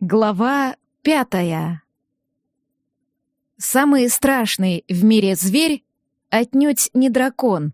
Глава пятая. Самый страшный в мире зверь отнюдь не дракон,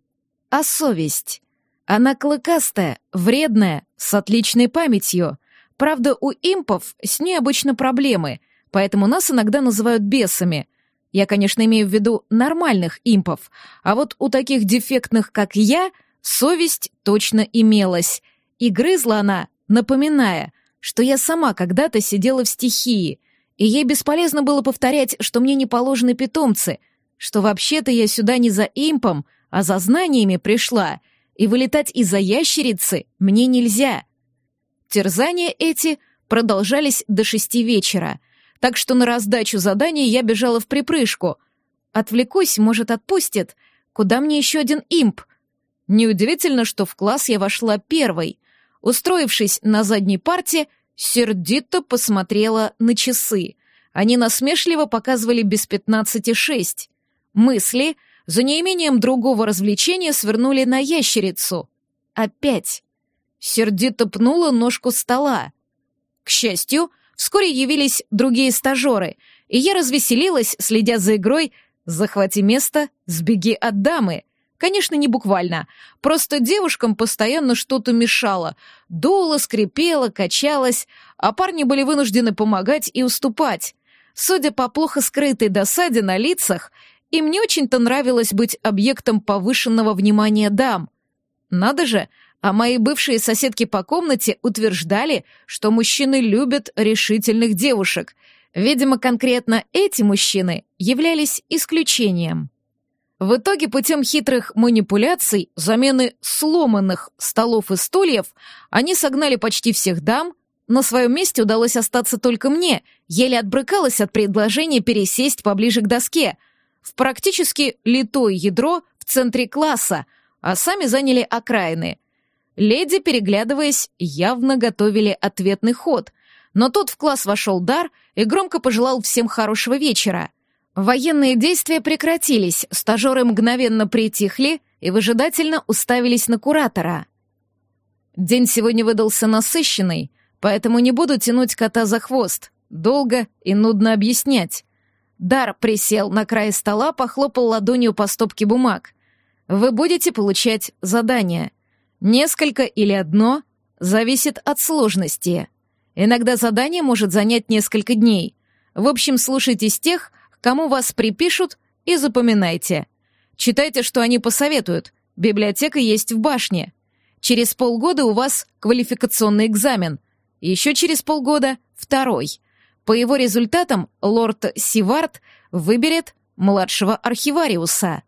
а совесть. Она клыкастая, вредная, с отличной памятью. Правда, у импов с ней обычно проблемы, поэтому нас иногда называют бесами. Я, конечно, имею в виду нормальных импов, а вот у таких дефектных, как я, совесть точно имелась. И грызла она, напоминая — что я сама когда-то сидела в стихии, и ей бесполезно было повторять, что мне не положены питомцы, что вообще-то я сюда не за импом, а за знаниями пришла, и вылетать из-за ящерицы мне нельзя. Терзания эти продолжались до шести вечера, так что на раздачу задания я бежала в припрыжку. Отвлекусь, может, отпустит. Куда мне еще один имп? Неудивительно, что в класс я вошла первой — Устроившись на задней парте, сердито посмотрела на часы. Они насмешливо показывали без пятнадцати шесть. Мысли за неимением другого развлечения свернули на ящерицу. Опять. Сердито пнула ножку стола. К счастью, вскоре явились другие стажеры, и я развеселилась, следя за игрой «Захвати место, сбеги от дамы», Конечно, не буквально. Просто девушкам постоянно что-то мешало. Дуло, скрипело, качалось, а парни были вынуждены помогать и уступать. Судя по плохо скрытой досаде на лицах, им не очень-то нравилось быть объектом повышенного внимания дам. Надо же, а мои бывшие соседки по комнате утверждали, что мужчины любят решительных девушек. Видимо, конкретно эти мужчины являлись исключением. В итоге путем хитрых манипуляций, замены сломанных столов и стульев, они согнали почти всех дам, на своем месте удалось остаться только мне, еле отбрыкалась от предложения пересесть поближе к доске, в практически литое ядро в центре класса, а сами заняли окраины. Леди, переглядываясь, явно готовили ответный ход, но тут в класс вошел Дар и громко пожелал всем хорошего вечера — Военные действия прекратились, стажеры мгновенно притихли и выжидательно уставились на куратора. День сегодня выдался насыщенный, поэтому не буду тянуть кота за хвост, долго и нудно объяснять. Дар присел на край стола, похлопал ладонью по стопке бумаг. Вы будете получать задания. Несколько или одно зависит от сложности. Иногда задание может занять несколько дней. В общем, слушайтесь тех, кому вас припишут, и запоминайте. Читайте, что они посоветуют. Библиотека есть в башне. Через полгода у вас квалификационный экзамен. Еще через полгода — второй. По его результатам лорд Сивард выберет младшего архивариуса.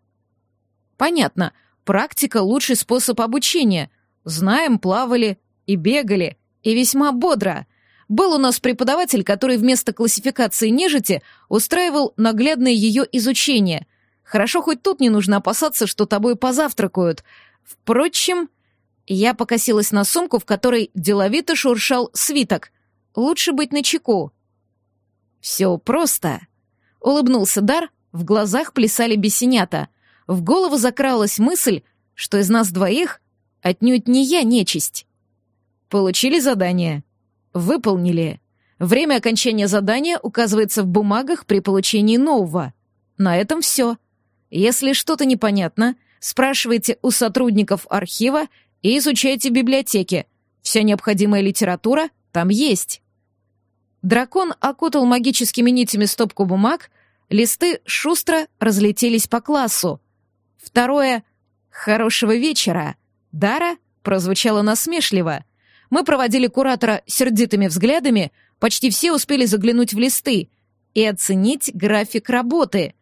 Понятно, практика — лучший способ обучения. Знаем, плавали и бегали, и весьма бодро — был у нас преподаватель, который вместо классификации нежити устраивал наглядное ее изучение. Хорошо, хоть тут не нужно опасаться, что тобой позавтракают. Впрочем, я покосилась на сумку, в которой деловито шуршал свиток. Лучше быть начеку. «Все просто», — улыбнулся Дар, в глазах плясали бесенята. В голову закралась мысль, что из нас двоих отнюдь не я нечисть. Получили задание — Выполнили. Время окончания задания указывается в бумагах при получении нового. На этом все. Если что-то непонятно, спрашивайте у сотрудников архива и изучайте библиотеки. Вся необходимая литература там есть. Дракон окутал магическими нитями стопку бумаг, листы шустро разлетелись по классу. Второе «Хорошего вечера» Дара прозвучало насмешливо — мы проводили куратора сердитыми взглядами, почти все успели заглянуть в листы и оценить график работы.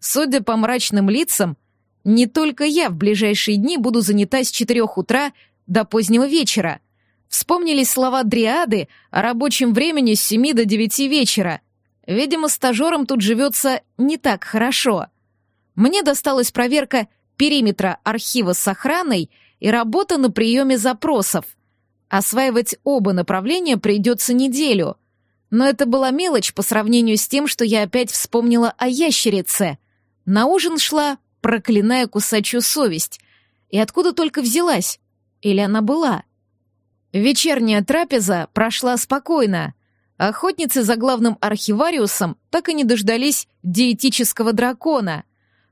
Судя по мрачным лицам, не только я в ближайшие дни буду занята с четырех утра до позднего вечера. Вспомнились слова Дриады о рабочем времени с семи до девяти вечера. Видимо, стажерам тут живется не так хорошо. Мне досталась проверка периметра архива с охраной и работа на приеме запросов — Осваивать оба направления придется неделю. Но это была мелочь по сравнению с тем, что я опять вспомнила о ящерице. На ужин шла, проклиная кусачую совесть. И откуда только взялась? Или она была? Вечерняя трапеза прошла спокойно. Охотницы за главным архивариусом так и не дождались диетического дракона.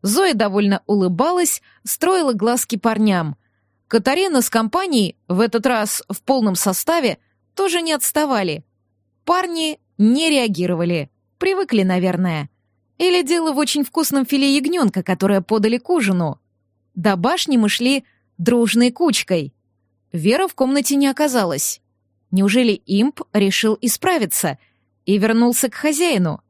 Зоя довольно улыбалась, строила глазки парням. Катарина с компанией, в этот раз в полном составе, тоже не отставали. Парни не реагировали. Привыкли, наверное. Или дело в очень вкусном филе ягненка, которое подали к ужину. До башни мы шли дружной кучкой. Вера в комнате не оказалась. Неужели имп решил исправиться и вернулся к хозяину?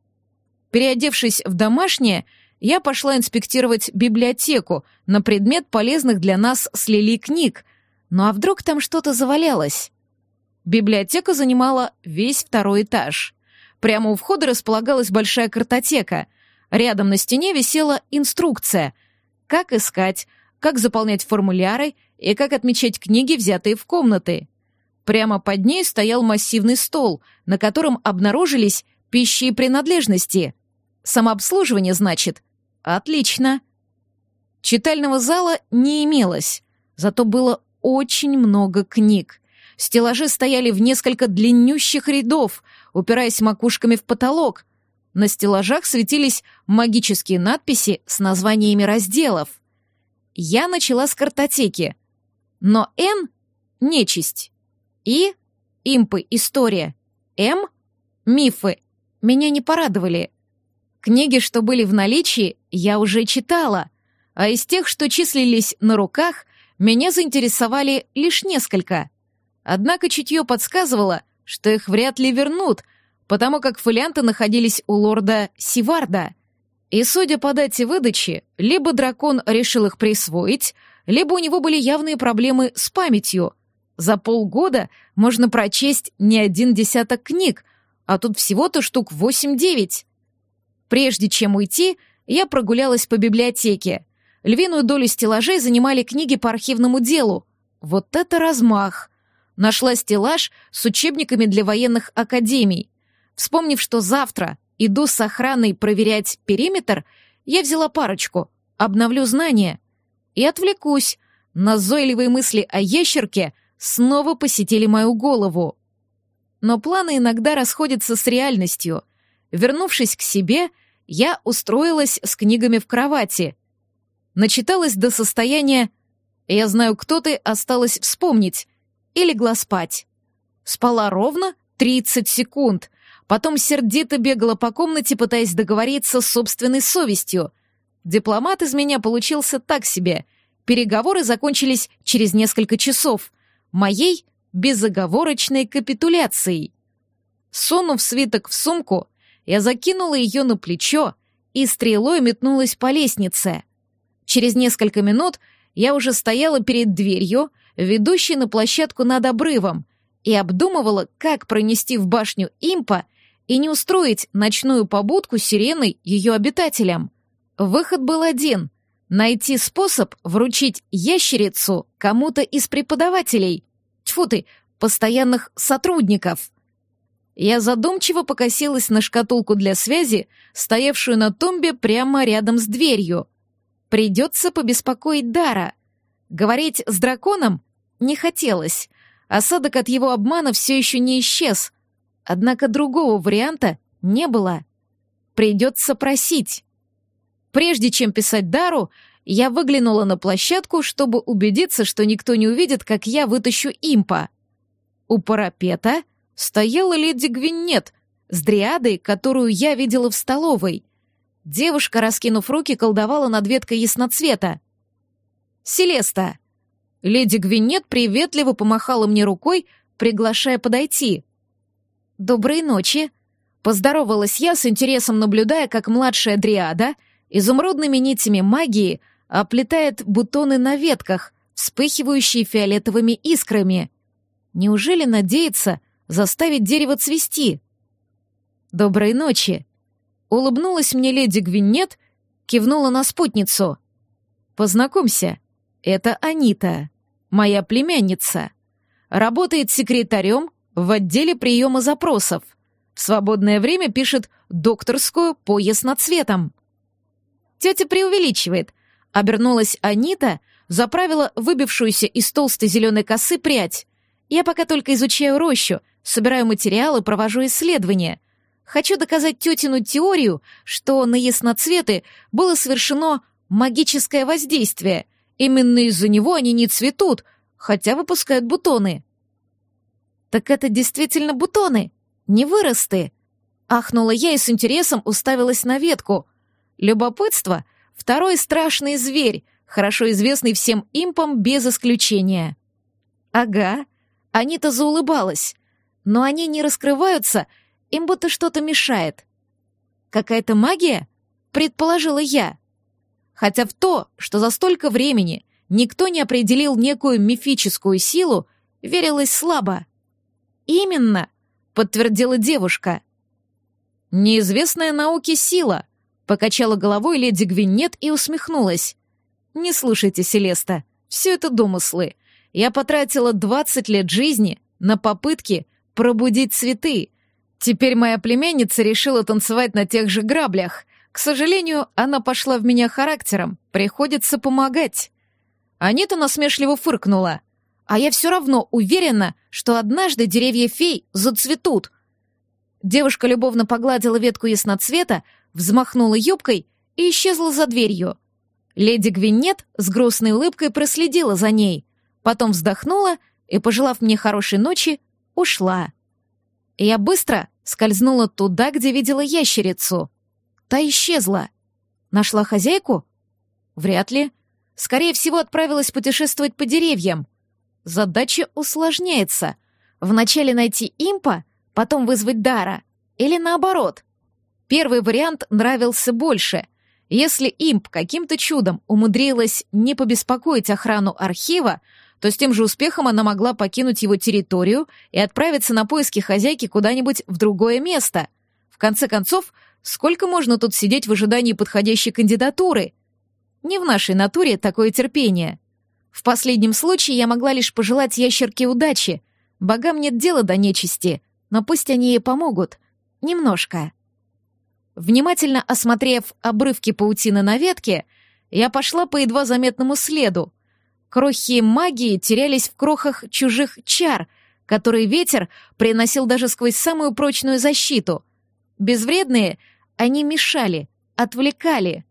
Переодевшись в домашнее, я пошла инспектировать библиотеку на предмет полезных для нас с Лили книг. Ну а вдруг там что-то завалялось? Библиотека занимала весь второй этаж. Прямо у входа располагалась большая картотека. Рядом на стене висела инструкция, как искать, как заполнять формуляры и как отмечать книги, взятые в комнаты. Прямо под ней стоял массивный стол, на котором обнаружились пищи и принадлежности. Самообслуживание, значит? Отлично. Читального зала не имелось, зато было очень много книг. Стеллажи стояли в несколько длиннющих рядов, упираясь макушками в потолок. На стеллажах светились магические надписи с названиями разделов. Я начала с картотеки. Но «Н» — нечисть. И — импы, история. М — мифы. Меня не порадовали. Книги, что были в наличии, я уже читала, а из тех, что числились на руках, меня заинтересовали лишь несколько. Однако чутье подсказывало, что их вряд ли вернут, потому как фолианты находились у лорда Сиварда. И, судя по дате выдачи, либо дракон решил их присвоить, либо у него были явные проблемы с памятью. За полгода можно прочесть не один десяток книг, а тут всего-то штук восемь-девять. Прежде чем уйти, я прогулялась по библиотеке. Львиную долю стеллажей занимали книги по архивному делу. Вот это размах! Нашла стеллаж с учебниками для военных академий. Вспомнив, что завтра иду с охраной проверять периметр, я взяла парочку, обновлю знания и отвлекусь. Назойливые мысли о ящерке снова посетили мою голову. Но планы иногда расходятся с реальностью. Вернувшись к себе, я устроилась с книгами в кровати. Начиталась до состояния «Я знаю, кто ты, осталось вспомнить» и легла спать. Спала ровно 30 секунд, потом сердито бегала по комнате, пытаясь договориться с собственной совестью. Дипломат из меня получился так себе. Переговоры закончились через несколько часов. Моей безоговорочной капитуляцией. Сунув свиток в сумку, я закинула ее на плечо и стрелой метнулась по лестнице. Через несколько минут я уже стояла перед дверью, ведущей на площадку над обрывом, и обдумывала, как пронести в башню импа и не устроить ночную побудку сиреной ее обитателям. Выход был один — найти способ вручить ящерицу кому-то из преподавателей. Тьфу ты, постоянных сотрудников. Я задумчиво покосилась на шкатулку для связи, стоявшую на тумбе прямо рядом с дверью. Придется побеспокоить Дара. Говорить с драконом не хотелось. Осадок от его обмана все еще не исчез. Однако другого варианта не было. Придется просить. Прежде чем писать Дару, я выглянула на площадку, чтобы убедиться, что никто не увидит, как я вытащу импа. У парапета стояла леди Гвинет с дриадой, которую я видела в столовой. Девушка, раскинув руки, колдовала над веткой ясноцвета. «Селеста!» Леди Гвинет приветливо помахала мне рукой, приглашая подойти. «Доброй ночи!» Поздоровалась я с интересом, наблюдая, как младшая дриада изумрудными нитями магии оплетает бутоны на ветках, вспыхивающие фиолетовыми искрами. Неужели надеется заставить дерево цвести? «Доброй ночи!» Улыбнулась мне леди Гвинет, кивнула на спутницу. «Познакомься, это Анита» моя племянница. Работает секретарем в отделе приема запросов. В свободное время пишет докторскую по ясноцветам. Тетя преувеличивает. Обернулась Анита, заправила выбившуюся из толстой зеленой косы прядь. Я пока только изучаю рощу, Собираю материалы, провожу исследования. Хочу доказать тетину теорию, что на ясноцветы было совершено магическое воздействие. Именно из-за него они не цветут, хотя выпускают бутоны. Так это действительно бутоны, не выросты. Ахнула я и с интересом уставилась на ветку. Любопытство — второй страшный зверь, хорошо известный всем импам без исключения. Ага, Анита заулыбалась, но они не раскрываются, им будто что-то мешает. Какая-то магия? Предположила я. Хотя в то, что за столько времени никто не определил некую мифическую силу, верилось слабо. «Именно», — подтвердила девушка. «Неизвестная науке сила», — покачала головой леди Гвинет и усмехнулась. «Не слушайте, Селеста, все это домыслы. Я потратила двадцать лет жизни на попытки пробудить цветы. Теперь моя племянница решила танцевать на тех же граблях. К сожалению, она пошла в меня характером, приходится помогать». Анита насмешливо фыркнула. «А я все равно уверена, что однажды деревья фей зацветут». Девушка любовно погладила ветку ясноцвета, взмахнула юбкой и исчезла за дверью. Леди Гвинет с грустной улыбкой проследила за ней, потом вздохнула и, пожелав мне хорошей ночи, ушла. Я быстро скользнула туда, где видела ящерицу. Та исчезла. Нашла хозяйку? Вряд ли. Скорее всего, отправилась путешествовать по деревьям. Задача усложняется. Вначале найти импа, потом вызвать дара. Или наоборот. Первый вариант нравился больше — если имп каким-то чудом умудрилась не побеспокоить охрану архива, то с тем же успехом она могла покинуть его территорию и отправиться на поиски хозяйки куда-нибудь в другое место. В конце концов, сколько можно тут сидеть в ожидании подходящей кандидатуры? Не в нашей натуре такое терпение. В последнем случае я могла лишь пожелать ящерке удачи. Богам нет дела до нечисти, но пусть они ей помогут. Немножко. Внимательно осмотрев обрывки паутины на ветке, я пошла по едва заметному следу. Крохи магии терялись в крохах чужих чар, которые ветер приносил даже сквозь самую прочную защиту. Безвредные они мешали, отвлекали.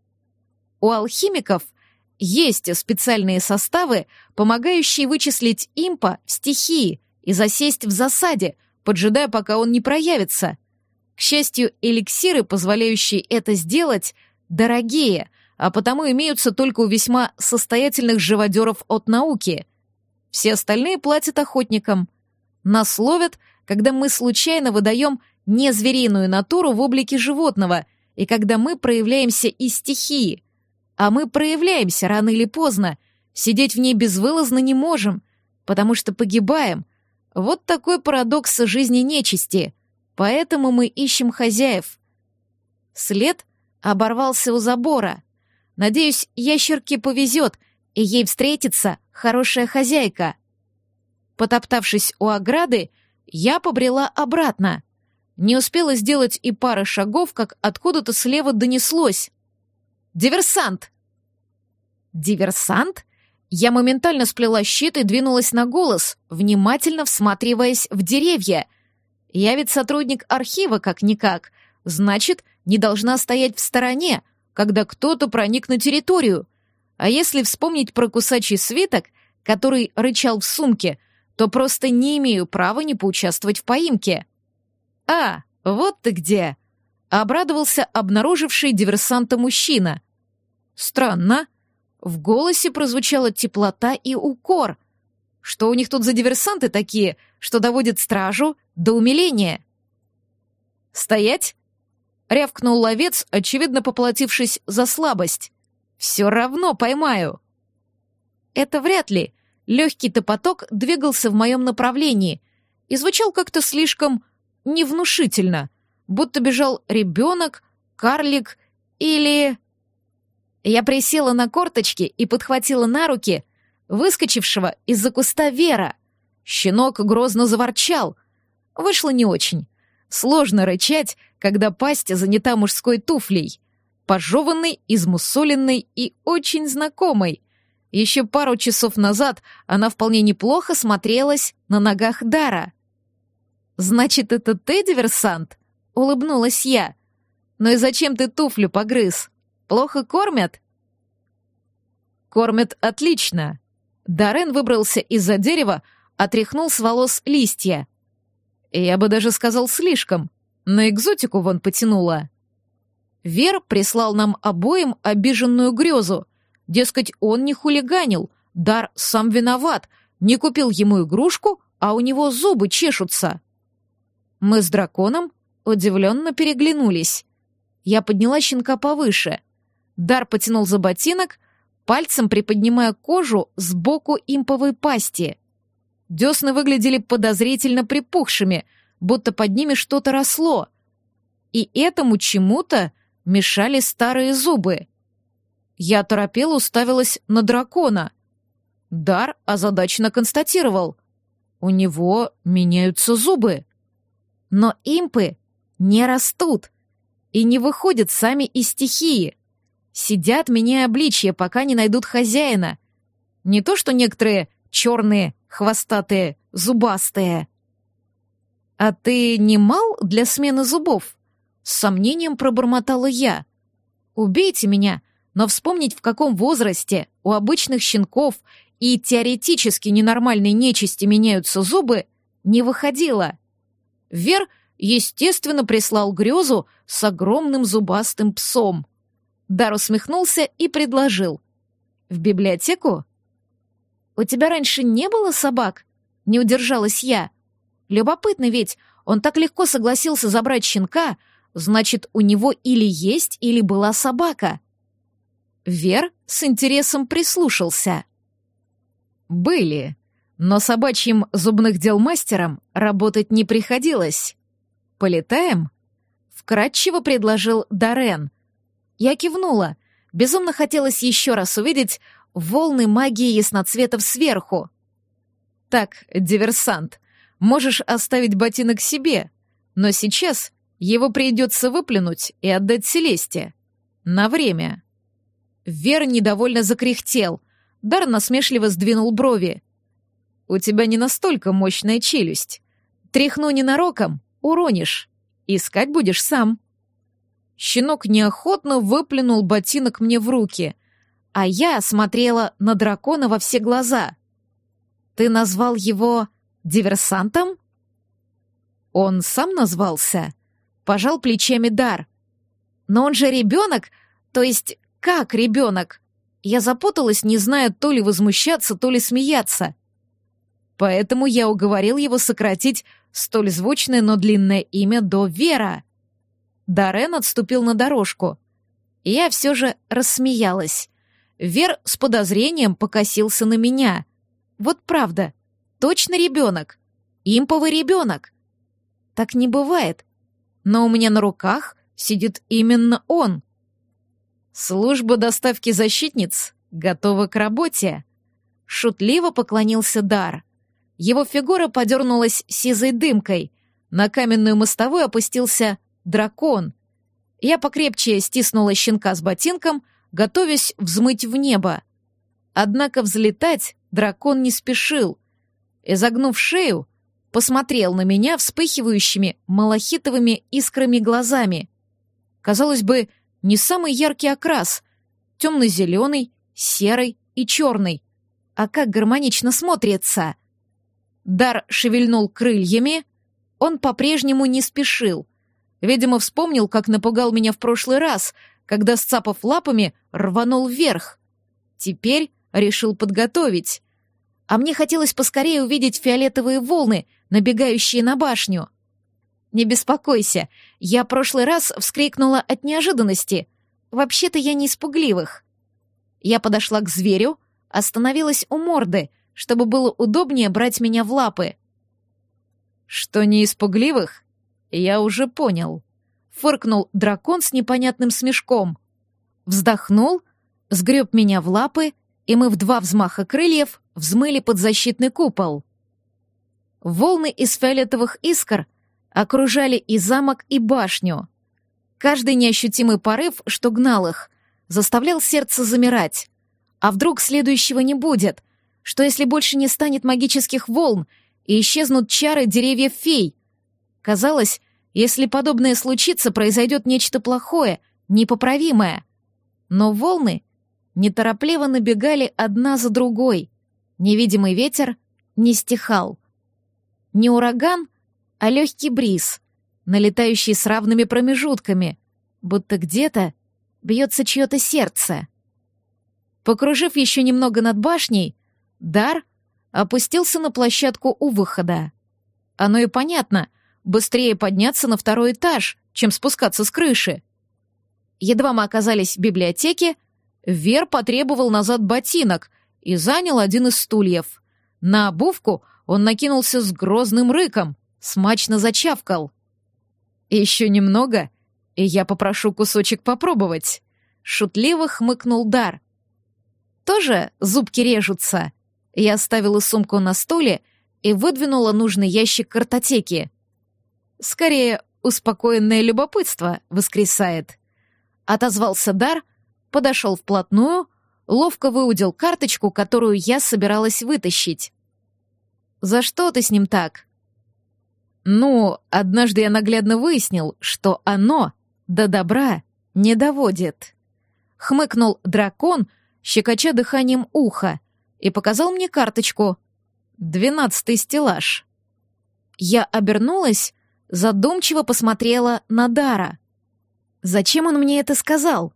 У алхимиков есть специальные составы, помогающие вычислить импа в стихии и засесть в засаде, поджидая, пока он не проявится — к счастью, эликсиры, позволяющие это сделать, дорогие, а потому имеются только у весьма состоятельных живодеров от науки. Все остальные платят охотникам. Нас ловят, когда мы случайно выдаем не звериную натуру в облике животного и когда мы проявляемся из стихии. А мы проявляемся рано или поздно, сидеть в ней безвылазно не можем, потому что погибаем. Вот такой парадокс жизни нечисти — Поэтому мы ищем хозяев. След оборвался у забора. Надеюсь, ящерке повезет, и ей встретится хорошая хозяйка. Потоптавшись у ограды, я побрела обратно. Не успела сделать и пары шагов, как откуда-то слева донеслось. «Диверсант!» «Диверсант?» Я моментально сплела щит и двинулась на голос, внимательно всматриваясь в деревья — я ведь сотрудник архива как-никак, значит, не должна стоять в стороне, когда кто-то проник на территорию. А если вспомнить про кусачий свиток, который рычал в сумке, то просто не имею права не поучаствовать в поимке. «А, вот ты где!» — обрадовался обнаруживший диверсанта мужчина. «Странно». В голосе прозвучала теплота и укор. Что у них тут за диверсанты такие, что доводят стражу до умиления. «Стоять!» — рявкнул ловец, очевидно поплатившись за слабость. «Все равно поймаю!» Это вряд ли. Легкий топоток двигался в моем направлении и звучал как-то слишком невнушительно, будто бежал ребенок, карлик или... Я присела на корточки и подхватила на руки выскочившего из-за куста Вера. Щенок грозно заворчал — Вышло не очень. Сложно рычать, когда пасть занята мужской туфлей. Пожеванной, измусоленной и очень знакомой. Еще пару часов назад она вполне неплохо смотрелась на ногах Дара. «Значит, это ты, диверсант?» — улыбнулась я. «Ну и зачем ты туфлю погрыз? Плохо кормят?» «Кормят отлично». Дарен выбрался из-за дерева, отряхнул с волос листья. Я бы даже сказал слишком. На экзотику вон потянула. Вер прислал нам обоим обиженную грезу. Дескать, он не хулиганил, Дар сам виноват, не купил ему игрушку, а у него зубы чешутся. Мы с драконом удивленно переглянулись. Я подняла щенка повыше. Дар потянул за ботинок, пальцем приподнимая кожу сбоку имповой пасти. Десны выглядели подозрительно припухшими, будто под ними что-то росло. И этому чему-то мешали старые зубы. Я торопела уставилась на дракона. Дар озадаченно констатировал. У него меняются зубы. Но импы не растут и не выходят сами из стихии. Сидят, меняя обличье, пока не найдут хозяина. Не то что некоторые черные, хвостатые, зубастые. «А ты не мал для смены зубов?» С сомнением пробормотала я. «Убейте меня, но вспомнить, в каком возрасте у обычных щенков и теоретически ненормальной нечисти меняются зубы, не выходило. Вер, естественно, прислал грезу с огромным зубастым псом. Дар усмехнулся и предложил. «В библиотеку?» «У тебя раньше не было собак?» — не удержалась я. «Любопытно ведь, он так легко согласился забрать щенка, значит, у него или есть, или была собака». Вер с интересом прислушался. «Были, но собачьим зубных дел мастером работать не приходилось. Полетаем?» — вкратчиво предложил Дарен. Я кивнула. Безумно хотелось еще раз увидеть волны магии ясноцветов сверху. «Так, диверсант, можешь оставить ботинок себе, но сейчас его придется выплюнуть и отдать Селесте. На время». Вер недовольно закряхтел. Дар насмешливо сдвинул брови. «У тебя не настолько мощная челюсть. Тряхну ненароком, уронишь. Искать будешь сам». Щенок неохотно выплюнул ботинок мне в руки — а я смотрела на дракона во все глаза. «Ты назвал его диверсантом?» «Он сам назвался?» Пожал плечами Дар. «Но он же ребенок, то есть как ребенок?» Я запуталась, не зная то ли возмущаться, то ли смеяться. Поэтому я уговорил его сократить столь звучное, но длинное имя до Вера. Дарен отступил на дорожку. Я все же рассмеялась. Вер с подозрением покосился на меня. Вот правда, точно ребенок. Имповый ребенок. Так не бывает. Но у меня на руках сидит именно он. Служба доставки защитниц готова к работе. Шутливо поклонился Дар. Его фигура подернулась сизой дымкой. На каменную мостовую опустился дракон. Я покрепче стиснула щенка с ботинком — готовясь взмыть в небо. Однако взлетать дракон не спешил. Изогнув шею, посмотрел на меня вспыхивающими малахитовыми искрами глазами. Казалось бы, не самый яркий окрас — темно-зеленый, серый и черный. А как гармонично смотрится! Дар шевельнул крыльями, он по-прежнему не спешил. Видимо, вспомнил, как напугал меня в прошлый раз — когда, сцапав лапами, рванул вверх. Теперь решил подготовить. А мне хотелось поскорее увидеть фиолетовые волны, набегающие на башню. «Не беспокойся, я прошлый раз вскрикнула от неожиданности. Вообще-то я не испугливых». Я подошла к зверю, остановилась у морды, чтобы было удобнее брать меня в лапы. «Что не испугливых, я уже понял», фыркнул дракон с непонятным смешком. Вздохнул, сгреб меня в лапы, и мы в два взмаха крыльев взмыли под защитный купол. Волны из фиолетовых искр окружали и замок, и башню. Каждый неощутимый порыв, что гнал их, заставлял сердце замирать. А вдруг следующего не будет? Что если больше не станет магических волн и исчезнут чары деревьев фей? Казалось, если подобное случится, произойдет нечто плохое, непоправимое. Но волны неторопливо набегали одна за другой. Невидимый ветер не стихал. Не ураган, а легкий бриз, налетающий с равными промежутками, будто где-то бьется чье-то сердце. Покружив еще немного над башней, Дар опустился на площадку у выхода. Оно и понятно, быстрее подняться на второй этаж, чем спускаться с крыши. Едва мы оказались в библиотеке, Вер потребовал назад ботинок и занял один из стульев. На обувку он накинулся с грозным рыком, смачно зачавкал. «Еще немного, и я попрошу кусочек попробовать», — шутливо хмыкнул Дар. «Тоже зубки режутся?» Я оставила сумку на стуле и выдвинула нужный ящик картотеки. Скорее, успокоенное любопытство воскресает. Отозвался Дар, подошел вплотную, ловко выудил карточку, которую я собиралась вытащить. «За что ты с ним так?» «Ну, однажды я наглядно выяснил, что оно до добра не доводит». Хмыкнул дракон, щекоча дыханием уха, и показал мне карточку. Двенадцатый стеллаж. Я обернулась, задумчиво посмотрела на Дара. Зачем он мне это сказал?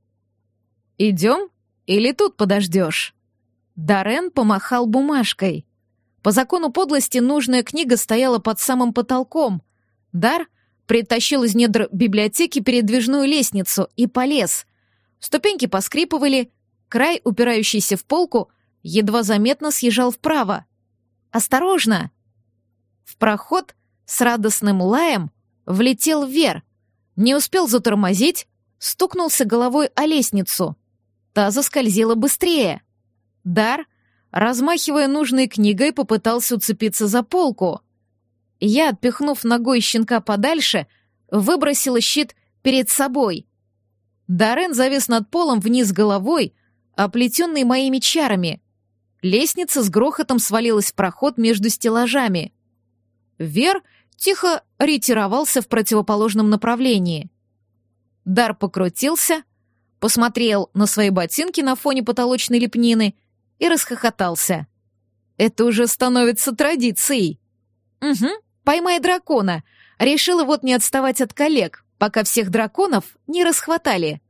«Идем или тут подождешь?» Дарен помахал бумажкой. По закону подлости нужная книга стояла под самым потолком. Дар притащил из недр библиотеки передвижную лестницу и полез. Ступеньки поскрипывали, край, упирающийся в полку, едва заметно съезжал вправо. «Осторожно!» В проход с радостным лаем влетел Вер. Не успел затормозить, стукнулся головой о лестницу. Та заскользила быстрее. Дар, размахивая нужной книгой, попытался уцепиться за полку. Я, отпихнув ногой щенка подальше, выбросила щит перед собой. Дарен завис над полом вниз головой, оплетенный моими чарами. Лестница с грохотом свалилась в проход между стеллажами. Вер тихо ретировался в противоположном направлении. Дар покрутился, посмотрел на свои ботинки на фоне потолочной лепнины и расхохотался. Это уже становится традицией. Угу, поймай дракона. Решила вот не отставать от коллег, пока всех драконов не расхватали.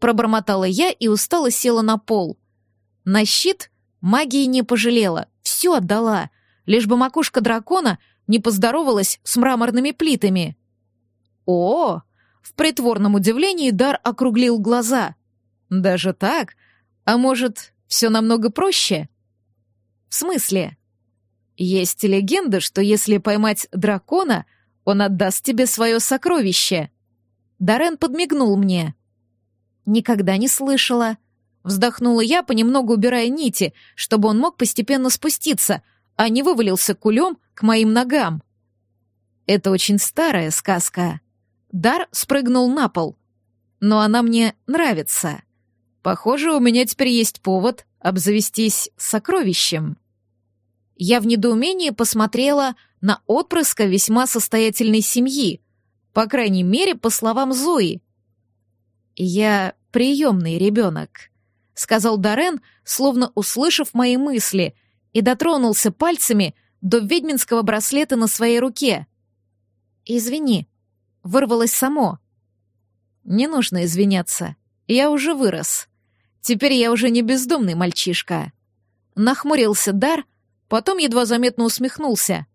Пробормотала я и устало села на пол. На щит Магии не пожалела, все отдала, лишь бы макушка дракона не поздоровалась с мраморными плитами. О, в притворном удивлении Дар округлил глаза. Даже так? А может, все намного проще? В смысле? Есть легенда, что если поймать дракона, он отдаст тебе свое сокровище. Дарен подмигнул мне. Никогда не слышала. Вздохнула я, понемногу убирая нити, чтобы он мог постепенно спуститься, а не вывалился кулем к моим ногам. Это очень старая сказка. Дар спрыгнул на пол. Но она мне нравится. Похоже, у меня теперь есть повод обзавестись сокровищем. Я в недоумении посмотрела на отпрыска весьма состоятельной семьи, по крайней мере, по словам Зои. Я приемный ребенок сказал Дарен, словно услышав мои мысли, и дотронулся пальцами до ведьминского браслета на своей руке. «Извини», — вырвалось само. «Не нужно извиняться. Я уже вырос. Теперь я уже не бездомный мальчишка». Нахмурился Дар, потом едва заметно усмехнулся.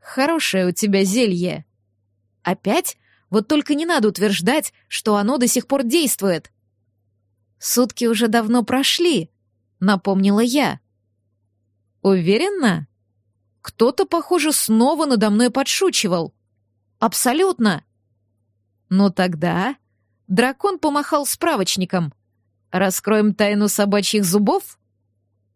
«Хорошее у тебя зелье». «Опять? Вот только не надо утверждать, что оно до сих пор действует. Сутки уже давно прошли, напомнила я. Уверена? Кто-то, похоже, снова надо мной подшучивал. Абсолютно. Ну тогда дракон помахал справочником. Раскроем тайну собачьих зубов?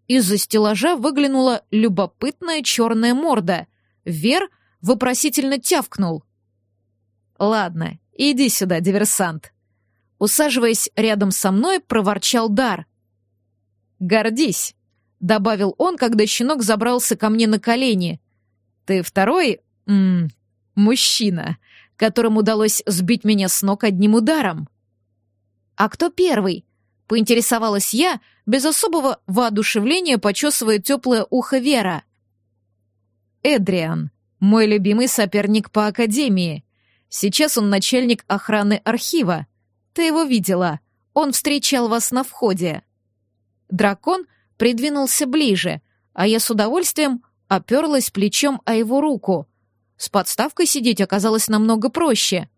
Из-за стеллажа выглянула любопытная черная морда. Вер вопросительно тявкнул. «Ладно, иди сюда, диверсант», Усаживаясь рядом со мной, проворчал Дар. «Гордись», — добавил он, когда щенок забрался ко мне на колени. «Ты второй... М -м, Мужчина, которому удалось сбить меня с ног одним ударом. «А кто первый?» — поинтересовалась я, без особого воодушевления почесывая теплое ухо Вера. «Эдриан, мой любимый соперник по Академии. Сейчас он начальник охраны архива. Ты его видела. Он встречал вас на входе». Дракон придвинулся ближе, а я с удовольствием оперлась плечом о его руку. С подставкой сидеть оказалось намного проще.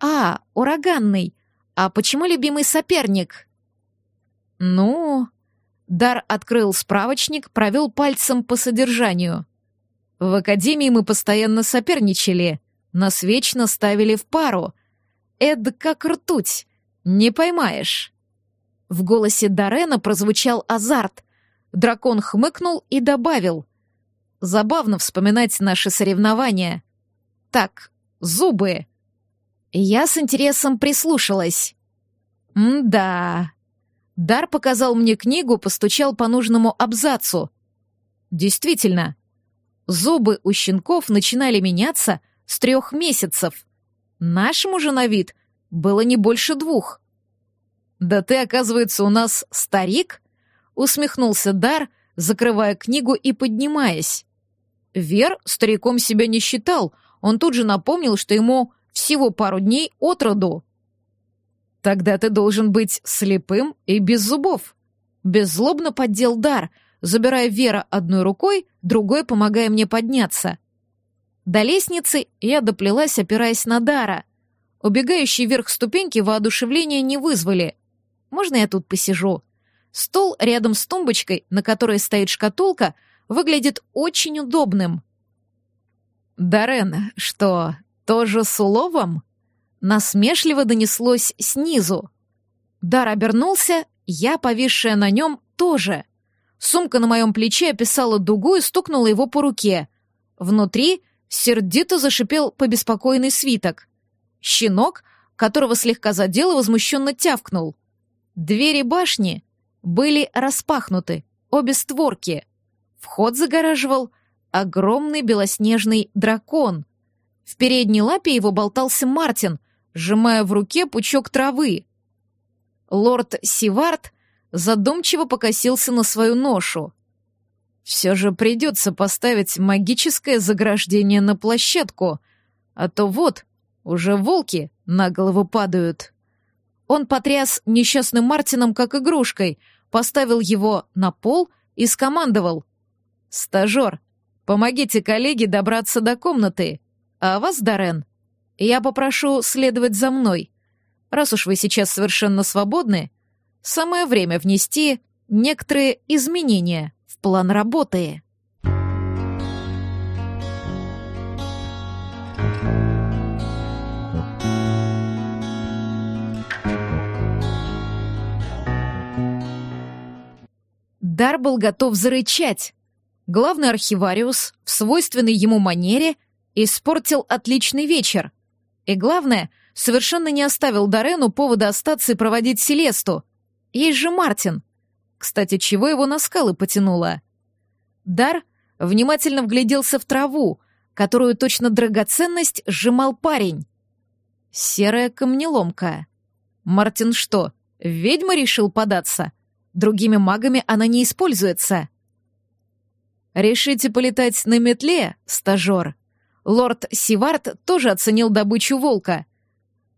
«А, ураганный, а почему любимый соперник?» «Ну...» Дар открыл справочник, провел пальцем по содержанию. «В академии мы постоянно соперничали, нас вечно ставили в пару. Эд как ртуть, не поймаешь». В голосе Дарена прозвучал азарт. Дракон хмыкнул и добавил. «Забавно вспоминать наши соревнования. Так, зубы». Я с интересом прислушалась. «М-да». Дар показал мне книгу, постучал по нужному абзацу. Действительно, зубы у щенков начинали меняться с трех месяцев. Нашему же на вид было не больше двух. «Да ты, оказывается, у нас старик?» — усмехнулся Дар, закрывая книгу и поднимаясь. Вер стариком себя не считал, он тут же напомнил, что ему всего пару дней от роду. «Тогда ты должен быть слепым и без зубов», — беззлобно поддел Дар, забирая Вера одной рукой, другой помогая мне подняться. До лестницы я доплелась, опираясь на Дара. Убегающие вверх ступеньки воодушевления не вызвали. Можно я тут посижу? Стол рядом с тумбочкой, на которой стоит шкатулка, выглядит очень удобным. «Дарен, что, тоже с уловом?» Насмешливо донеслось снизу. Дар обернулся, я, повисшая на нем, тоже. Сумка на моем плече описала дугу и стукнула его по руке. Внутри сердито зашипел побеспокойный свиток. Щенок, которого слегка задел возмущенно тявкнул. Двери башни были распахнуты, обе створки. Вход загораживал огромный белоснежный дракон. В передней лапе его болтался Мартин, сжимая в руке пучок травы. Лорд Сивард задумчиво покосился на свою ношу. Все же придется поставить магическое заграждение на площадку, а то вот, уже волки на голову падают. Он потряс несчастным Мартином как игрушкой, поставил его на пол и скомандовал. «Стажер, помогите коллеге добраться до комнаты. А вас, Дарен, я попрошу следовать за мной. Раз уж вы сейчас совершенно свободны, самое время внести некоторые изменения в план работы». Дар был готов зарычать. Главный архивариус в свойственной ему манере испортил отличный вечер. И главное, совершенно не оставил Дарену повода остаться и проводить Селесту. Есть же Мартин. Кстати, чего его на скалы потянуло? Дар внимательно вгляделся в траву, которую точно драгоценность сжимал парень. Серая камнеломка. Мартин что, ведьма решил податься? Другими магами она не используется. Решите полетать на метле, стажер? Лорд Сивард тоже оценил добычу волка.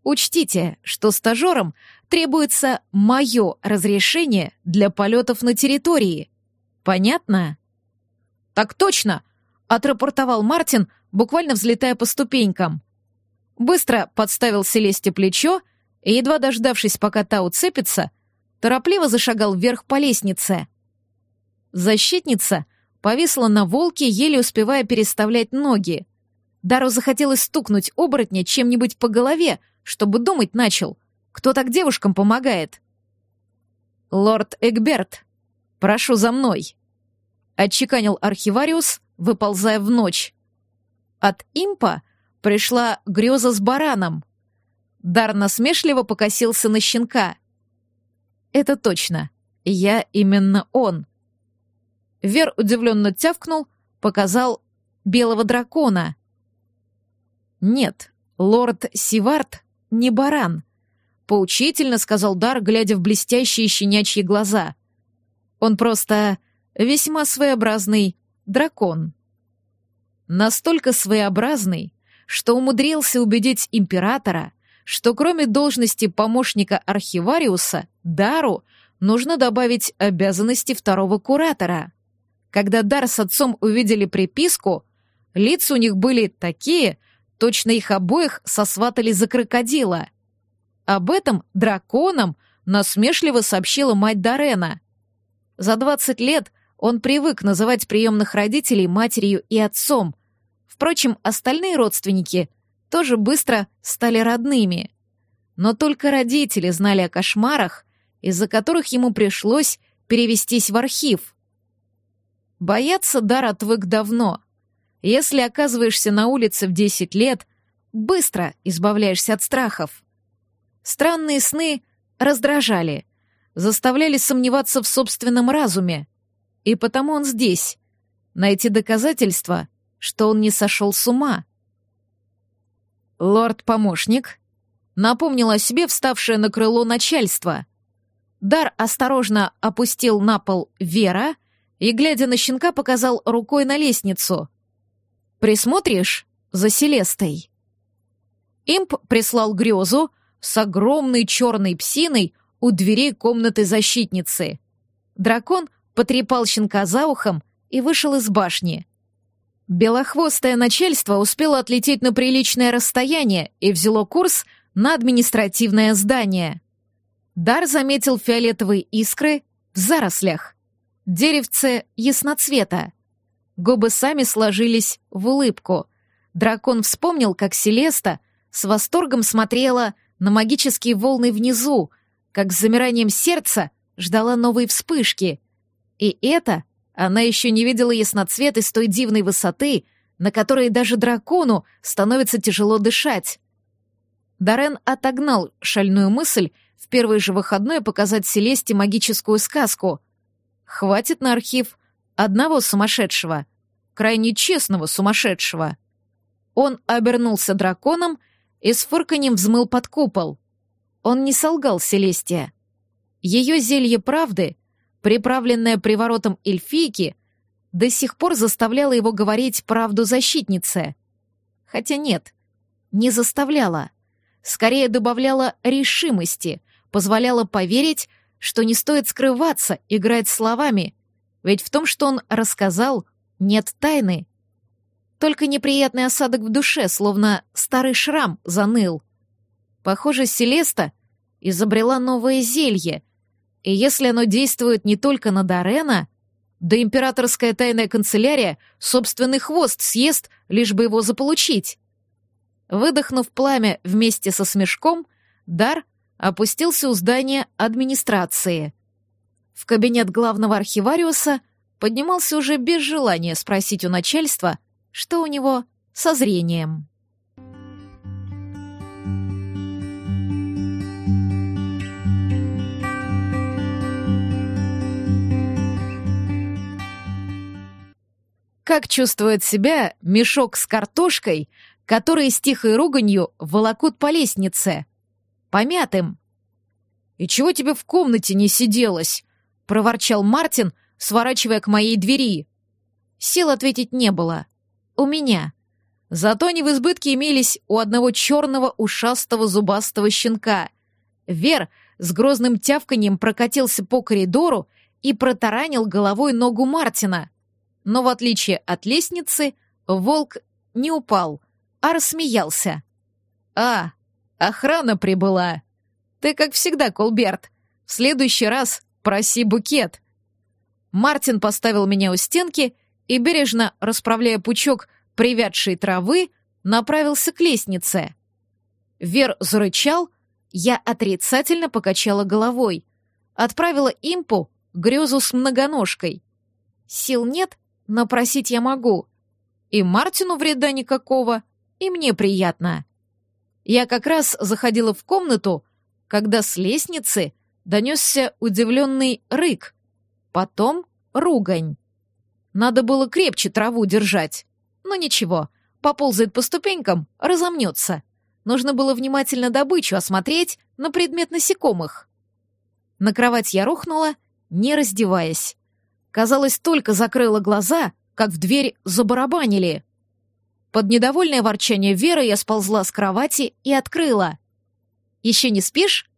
Учтите, что стажерам требуется мое разрешение для полетов на территории. Понятно? Так точно, отрапортовал Мартин, буквально взлетая по ступенькам. Быстро подставил Селесте плечо и, едва дождавшись, пока та уцепится, торопливо зашагал вверх по лестнице. Защитница повисла на волке, еле успевая переставлять ноги. Дару захотелось стукнуть оборотня чем-нибудь по голове, чтобы думать начал. Кто так девушкам помогает? «Лорд Эгберт, прошу за мной», — отчеканил архивариус, выползая в ночь. От импа пришла греза с бараном. Дар насмешливо покосился на щенка. Это точно. Я именно он. Вер удивленно тявкнул, показал белого дракона. Нет, лорд Сивард не баран. Поучительно сказал Дар, глядя в блестящие щенячьи глаза. Он просто весьма своеобразный дракон. Настолько своеобразный, что умудрился убедить императора, что кроме должности помощника архивариуса, Дару нужно добавить обязанности второго куратора. Когда Дар с отцом увидели приписку, лица у них были такие, точно их обоих сосватали за крокодила. Об этом драконам насмешливо сообщила мать Дарена. За 20 лет он привык называть приемных родителей матерью и отцом. Впрочем, остальные родственники тоже быстро стали родными. Но только родители знали о кошмарах, из-за которых ему пришлось перевестись в архив. Бояться дар отвык давно. Если оказываешься на улице в 10 лет, быстро избавляешься от страхов. Странные сны раздражали, заставляли сомневаться в собственном разуме. И потому он здесь. Найти доказательства, что он не сошел с ума. Лорд-помощник напомнил о себе вставшее на крыло начальство. Дар осторожно опустил на пол Вера и, глядя на щенка, показал рукой на лестницу. «Присмотришь за Селестой?» Имп прислал грезу с огромной черной псиной у дверей комнаты защитницы. Дракон потрепал щенка за ухом и вышел из башни. Белохвостое начальство успело отлететь на приличное расстояние и взяло курс на административное здание. Дар заметил фиолетовые искры в зарослях. Деревце ясноцвета. Губы сами сложились в улыбку. Дракон вспомнил, как Селеста с восторгом смотрела на магические волны внизу, как с замиранием сердца ждала новой вспышки. И это она еще не видела ясноцвет из той дивной высоты, на которой даже дракону становится тяжело дышать. Дарен отогнал шальную мысль в первый же выходной показать Селесте магическую сказку. Хватит на архив одного сумасшедшего, крайне честного сумасшедшего. Он обернулся драконом и с фырканьем взмыл под купол. Он не солгал Селестия. Ее зелье правды, приправленное приворотом эльфийки, до сих пор заставляло его говорить правду защитнице. Хотя нет, не заставляла. Скорее добавляла решимости, позволяла поверить, что не стоит скрываться, играть словами, ведь в том, что он рассказал, нет тайны. Только неприятный осадок в душе, словно старый шрам, заныл. Похоже, Селеста изобрела новое зелье, и если оно действует не только на Дарена, да императорская тайная канцелярия собственный хвост съест, лишь бы его заполучить. Выдохнув пламя вместе со смешком, Дар опустился у здания администрации. В кабинет главного архивариуса поднимался уже без желания спросить у начальства — что у него со зрением. Как чувствует себя мешок с картошкой, который с тихой руганью волокут по лестнице? Помятым. «И чего тебе в комнате не сиделось?» — проворчал Мартин, сворачивая к моей двери. Сил ответить не было у меня. Зато они в избытке имелись у одного черного ушастого зубастого щенка. Вер с грозным тявканьем прокатился по коридору и протаранил головой ногу Мартина. Но в отличие от лестницы, волк не упал, а рассмеялся. «А, охрана прибыла. Ты, как всегда, Колберт. В следующий раз проси букет». Мартин поставил меня у стенки и, бережно расправляя пучок привядшей травы, направился к лестнице. Вер зарычал, я отрицательно покачала головой. Отправила импу грезу с многоножкой. Сил нет, но просить я могу. И Мартину вреда никакого, и мне приятно. Я как раз заходила в комнату, когда с лестницы донесся удивленный рык, потом ругань. Надо было крепче траву держать. Но ничего, поползает по ступенькам, разомнется. Нужно было внимательно добычу осмотреть на предмет насекомых. На кровать я рухнула, не раздеваясь. Казалось, только закрыла глаза, как в дверь забарабанили. Под недовольное ворчание Веры я сползла с кровати и открыла. «Еще не спишь?»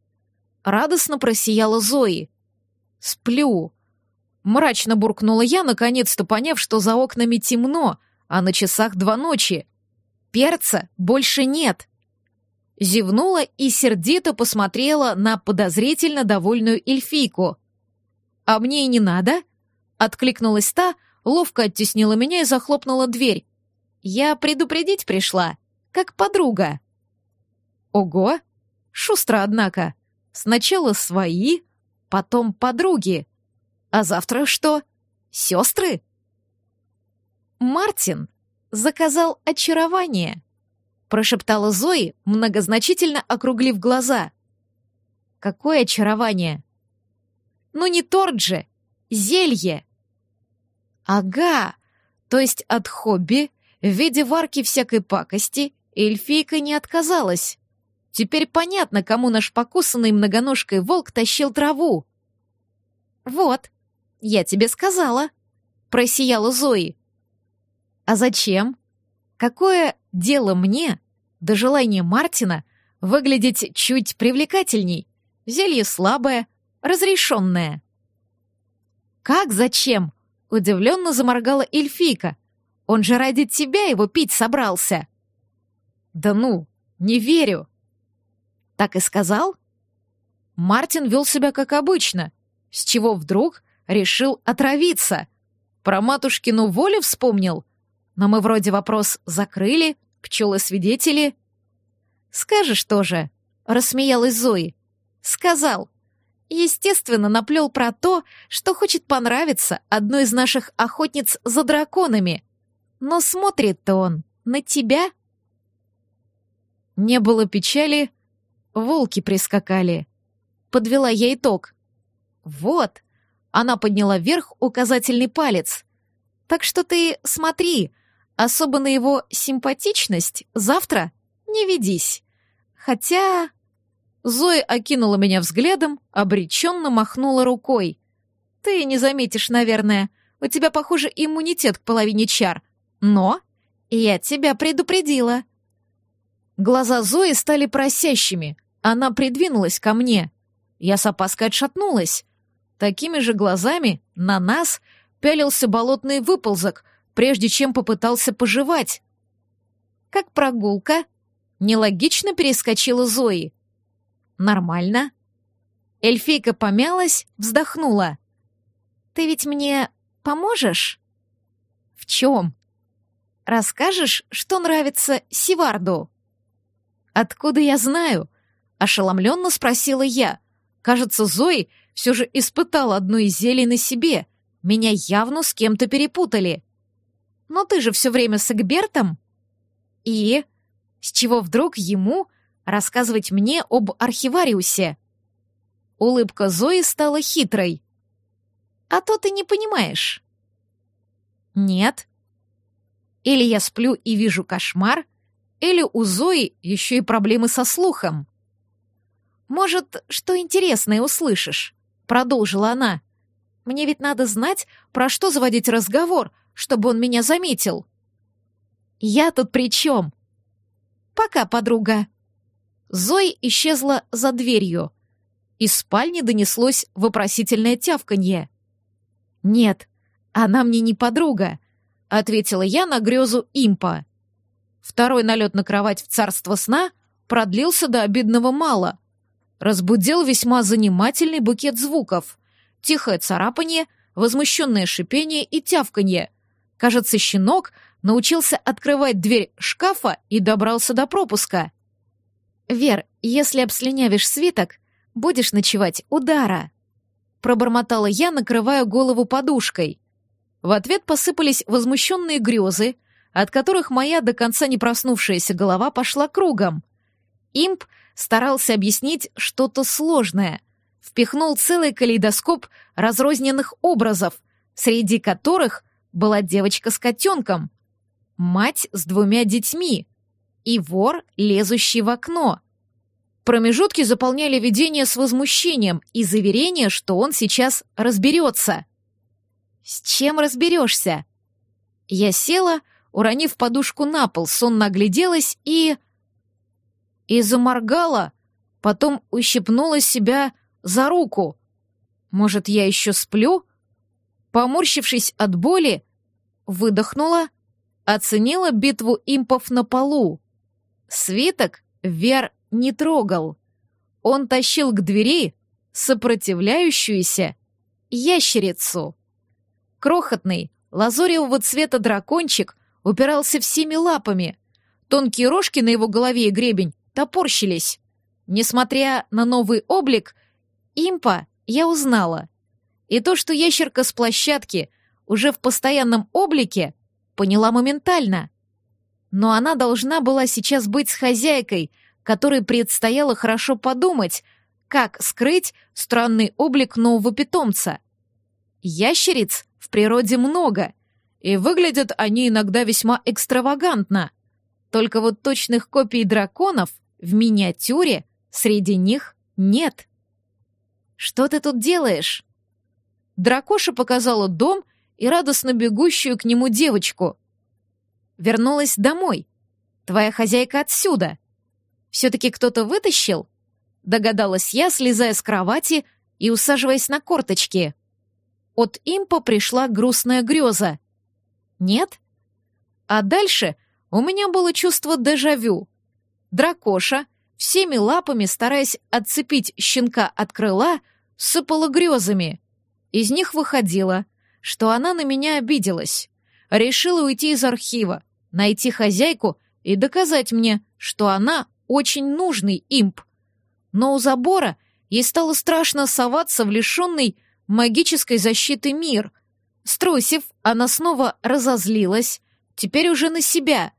Радостно просияла Зои. «Сплю». Мрачно буркнула я, наконец-то поняв, что за окнами темно, а на часах два ночи. Перца больше нет. Зевнула и сердито посмотрела на подозрительно довольную эльфийку. «А мне и не надо?» Откликнулась та, ловко оттеснила меня и захлопнула дверь. «Я предупредить пришла, как подруга». «Ого! Шустро, однако. Сначала свои, потом подруги. А завтра что? Сестры?» «Мартин заказал очарование», — прошептала Зои, многозначительно округлив глаза. «Какое очарование?» «Ну не торт же! Зелье!» «Ага! То есть от хобби в виде варки всякой пакости эльфийка не отказалась. Теперь понятно, кому наш покусанный многоножкой волк тащил траву». «Вот, я тебе сказала», — просияла Зои. «А зачем? Какое дело мне до желания Мартина выглядеть чуть привлекательней? Зелье слабое, разрешенное». «Как зачем?» Удивленно заморгала эльфийка. «Он же ради тебя его пить собрался!» «Да ну, не верю!» «Так и сказал?» Мартин вел себя как обычно, с чего вдруг решил отравиться. Про матушкину волю вспомнил, но мы вроде вопрос закрыли, пчелы-свидетели. «Скажешь тоже», — рассмеялась Зои. «Сказал. Естественно, наплел про то, что хочет понравиться одной из наших охотниц за драконами. Но смотрит-то он на тебя. Не было печали, волки прискакали. Подвела я итог. Вот, она подняла вверх указательный палец. Так что ты смотри, особо на его симпатичность завтра не ведись. Хотя... Зоя окинула меня взглядом, обреченно махнула рукой. «Ты не заметишь, наверное. У тебя, похоже, иммунитет к половине чар. Но я тебя предупредила». Глаза Зои стали просящими. Она придвинулась ко мне. Я с опаской отшатнулась. Такими же глазами на нас пялился болотный выползок, прежде чем попытался пожевать. «Как прогулка?» Нелогично перескочила Зои. Нормально. Эльфийка помялась, вздохнула. Ты ведь мне поможешь? В чем? Расскажешь, что нравится Сиварду? Откуда я знаю? Ошеломленно спросила я. Кажется, Зои все же испытал одну из зелий на себе. Меня явно с кем-то перепутали. Но ты же все время с Экбертом? И? С чего вдруг ему рассказывать мне об архивариусе. Улыбка Зои стала хитрой. А то ты не понимаешь. Нет. Или я сплю и вижу кошмар, или у Зои еще и проблемы со слухом. Может, что интересное услышишь, продолжила она. Мне ведь надо знать, про что заводить разговор, чтобы он меня заметил. Я тут при чем? Пока, подруга. Зои исчезла за дверью. Из спальни донеслось вопросительное тявканье. «Нет, она мне не подруга», — ответила я на грезу импа. Второй налет на кровать в царство сна продлился до обидного мало. Разбудил весьма занимательный букет звуков. Тихое царапанье, возмущенное шипение и тявканье. Кажется, щенок научился открывать дверь шкафа и добрался до пропуска. «Вер, если обслюнявишь свиток, будешь ночевать у Дара», — пробормотала я, накрывая голову подушкой. В ответ посыпались возмущенные грезы, от которых моя до конца не проснувшаяся голова пошла кругом. Имп старался объяснить что-то сложное, впихнул целый калейдоскоп разрозненных образов, среди которых была девочка с котенком. мать с двумя детьми и вор, лезущий в окно. Промежутки заполняли видение с возмущением и заверение, что он сейчас разберется. «С чем разберешься?» Я села, уронив подушку на пол, сонно огляделась и... И заморгала, потом ущипнула себя за руку. Может, я еще сплю? Поморщившись от боли, выдохнула, оценила битву импов на полу. Свиток Вер не трогал. Он тащил к двери сопротивляющуюся ящерицу. Крохотный, лазоревого цвета дракончик упирался всеми лапами. Тонкие рожки на его голове и гребень топорщились. Несмотря на новый облик, импа я узнала. И то, что ящерка с площадки уже в постоянном облике, поняла моментально. Но она должна была сейчас быть с хозяйкой, которой предстояло хорошо подумать, как скрыть странный облик нового питомца. Ящериц в природе много, и выглядят они иногда весьма экстравагантно. Только вот точных копий драконов в миниатюре среди них нет. «Что ты тут делаешь?» Дракоша показала дом и радостно бегущую к нему девочку. «Вернулась домой. Твоя хозяйка отсюда. Все-таки кто-то вытащил?» Догадалась я, слезая с кровати и усаживаясь на корточки. От импа пришла грустная греза. Нет? А дальше у меня было чувство дежавю. Дракоша, всеми лапами стараясь отцепить щенка от крыла, сыпала грезами. Из них выходило, что она на меня обиделась. Решила уйти из архива, найти хозяйку и доказать мне, что она очень нужный имп. Но у забора ей стало страшно соваться в лишенный магической защиты мир. Струсив, она снова разозлилась, теперь уже на себя,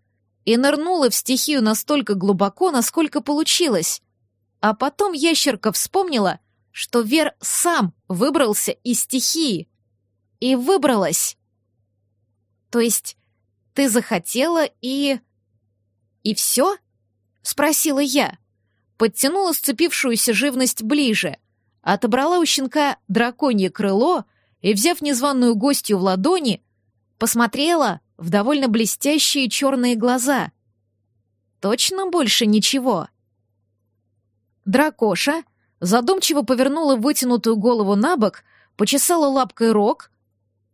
и нырнула в стихию настолько глубоко, насколько получилось. А потом ящерка вспомнила, что Вер сам выбрался из стихии. И выбралась. То есть ты захотела и... И все? Спросила я. Подтянула сцепившуюся живность ближе, отобрала у щенка драконье крыло и, взяв незваную гостью в ладони, посмотрела в довольно блестящие черные глаза. Точно больше ничего. Дракоша задумчиво повернула вытянутую голову на бок, почесала лапкой рог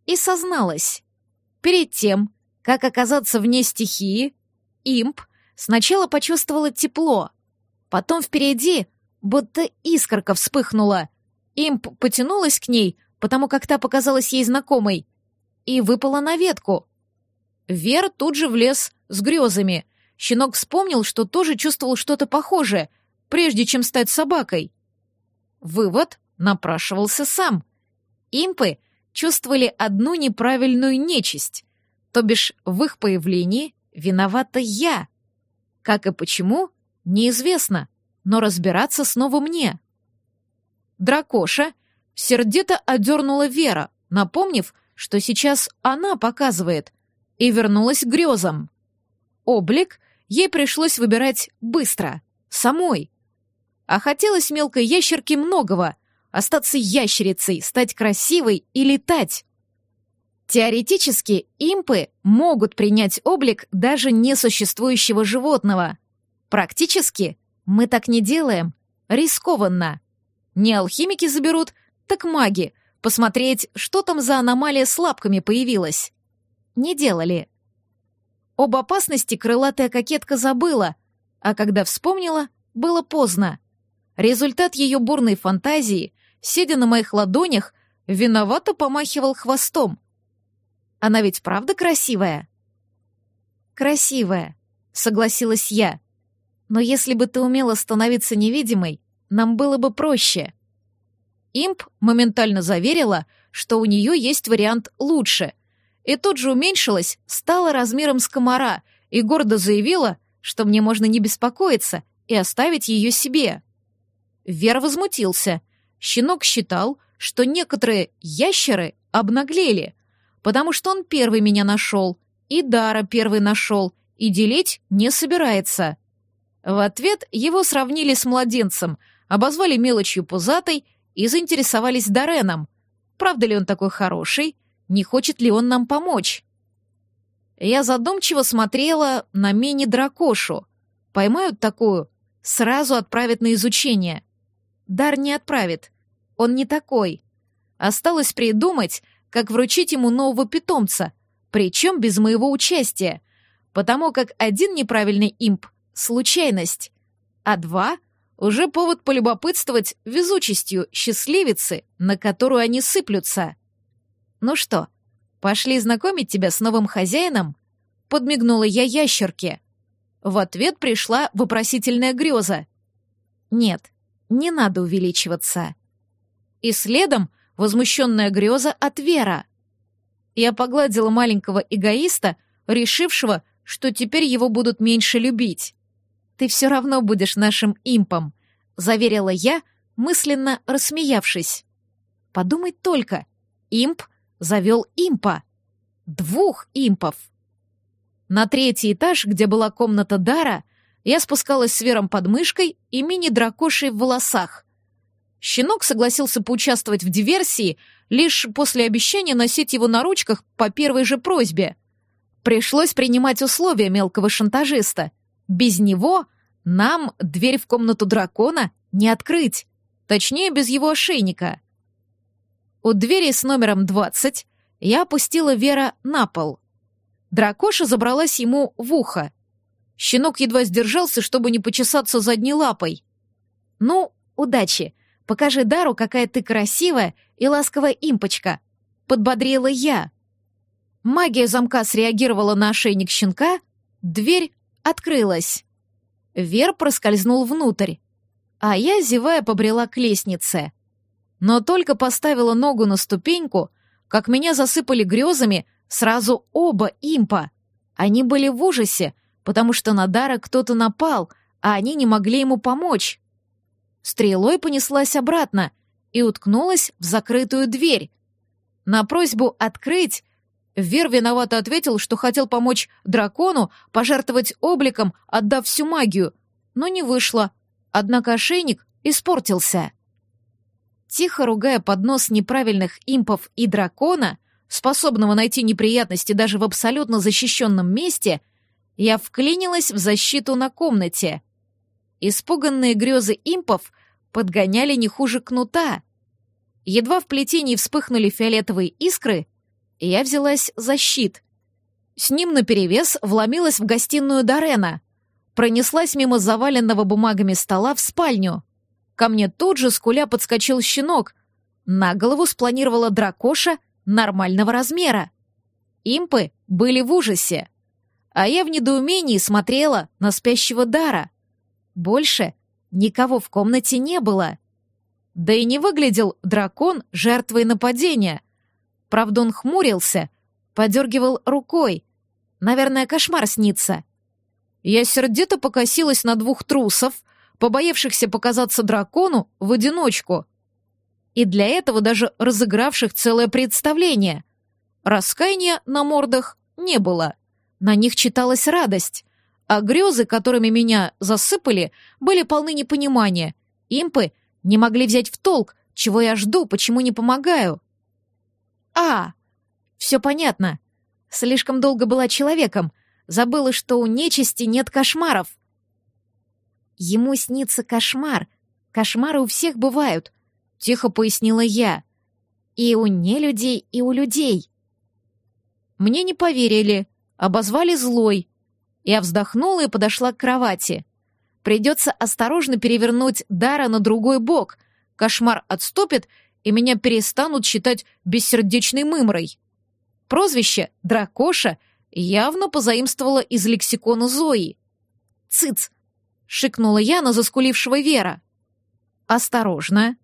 и созналась. Перед тем, как оказаться вне стихии, имп Сначала почувствовала тепло, потом впереди будто искорка вспыхнула. Имп потянулась к ней, потому как та показалась ей знакомой, и выпала на ветку. Вер тут же влез с грезами. Щенок вспомнил, что тоже чувствовал что-то похожее, прежде чем стать собакой. Вывод напрашивался сам. Импы чувствовали одну неправильную нечисть, то бишь в их появлении виновата я — как и почему, неизвестно, но разбираться снова мне. Дракоша сердито одернула Вера, напомнив, что сейчас она показывает, и вернулась к грезам. Облик ей пришлось выбирать быстро, самой. А хотелось мелкой ящерке многого — остаться ящерицей, стать красивой и летать. Теоретически, импы могут принять облик даже несуществующего животного. Практически мы так не делаем. Рискованно. Не алхимики заберут, так маги. Посмотреть, что там за аномалия с лапками появилась. Не делали. Об опасности крылатая кокетка забыла, а когда вспомнила, было поздно. Результат ее бурной фантазии, сидя на моих ладонях, виновато помахивал хвостом — она ведь правда красивая?» «Красивая», — согласилась я. «Но если бы ты умела становиться невидимой, нам было бы проще». Имп моментально заверила, что у нее есть вариант лучше, и тут же уменьшилась, стала размером с комара и гордо заявила, что мне можно не беспокоиться и оставить ее себе. Вера возмутился. Щенок считал, что некоторые ящеры обнаглели, потому что он первый меня нашел и Дара первый нашел, и делить не собирается. В ответ его сравнили с младенцем, обозвали мелочью пузатой и заинтересовались Дареном. Правда ли он такой хороший? Не хочет ли он нам помочь? Я задумчиво смотрела на мини-дракошу. Поймают такую, сразу отправят на изучение. Дар не отправит. Он не такой. Осталось придумать, как вручить ему нового питомца, причем без моего участия, потому как один неправильный имп — случайность, а два — уже повод полюбопытствовать везучестью счастливицы, на которую они сыплются. «Ну что, пошли знакомить тебя с новым хозяином?» — подмигнула я ящерке. В ответ пришла вопросительная греза. «Нет, не надо увеличиваться». И следом возмущенная греза от Вера. Я погладила маленького эгоиста, решившего, что теперь его будут меньше любить. «Ты все равно будешь нашим импом», — заверила я, мысленно рассмеявшись. «Подумать только, имп завел импа. Двух импов». На третий этаж, где была комната Дара, я спускалась с Вером под мышкой и мини-дракошей в волосах. Щенок согласился поучаствовать в диверсии лишь после обещания носить его на ручках по первой же просьбе. Пришлось принимать условия мелкого шантажиста. Без него нам дверь в комнату дракона не открыть. Точнее, без его ошейника. У двери с номером 20 я опустила Вера на пол. Дракоша забралась ему в ухо. Щенок едва сдержался, чтобы не почесаться задней лапой. «Ну, удачи!» Покажи Дару, какая ты красивая и ласковая импочка. Подбодрила я. Магия замка среагировала на ошейник щенка, дверь открылась. Вер проскользнул внутрь, а я, зевая, побрела к лестнице. Но только поставила ногу на ступеньку, как меня засыпали грезами сразу оба импа. Они были в ужасе, потому что на Дара кто-то напал, а они не могли ему помочь стрелой понеслась обратно и уткнулась в закрытую дверь. На просьбу открыть Вер виновато ответил, что хотел помочь дракону пожертвовать обликом, отдав всю магию, но не вышло, однако ошейник испортился. Тихо ругая под нос неправильных импов и дракона, способного найти неприятности даже в абсолютно защищенном месте, я вклинилась в защиту на комнате. Испуганные грезы импов подгоняли не хуже кнута. Едва в плетении вспыхнули фиолетовые искры, я взялась за щит. С ним наперевес вломилась в гостиную Дарена, пронеслась мимо заваленного бумагами стола в спальню. Ко мне тут же скуля подскочил щенок. На голову спланировала дракоша нормального размера. Импы были в ужасе, а я в недоумении смотрела на спящего Дара — больше никого в комнате не было. Да и не выглядел дракон жертвой нападения. Правда, он хмурился, подергивал рукой. Наверное, кошмар снится. Я сердито покосилась на двух трусов, побоявшихся показаться дракону в одиночку. И для этого даже разыгравших целое представление. Раскаяния на мордах не было. На них читалась радость а грезы, которыми меня засыпали, были полны непонимания. Импы не могли взять в толк, чего я жду, почему не помогаю. А, все понятно. Слишком долго была человеком, забыла, что у нечисти нет кошмаров. Ему снится кошмар. Кошмары у всех бывают, тихо пояснила я. И у нелюдей, и у людей. Мне не поверили, обозвали злой, я вздохнула и подошла к кровати. Придется осторожно перевернуть Дара на другой бок. Кошмар отступит, и меня перестанут считать бессердечной мымрой. Прозвище «Дракоша» явно позаимствовало из лексикона Зои. «Цыц!» — шикнула я на заскулившего Вера. «Осторожно!»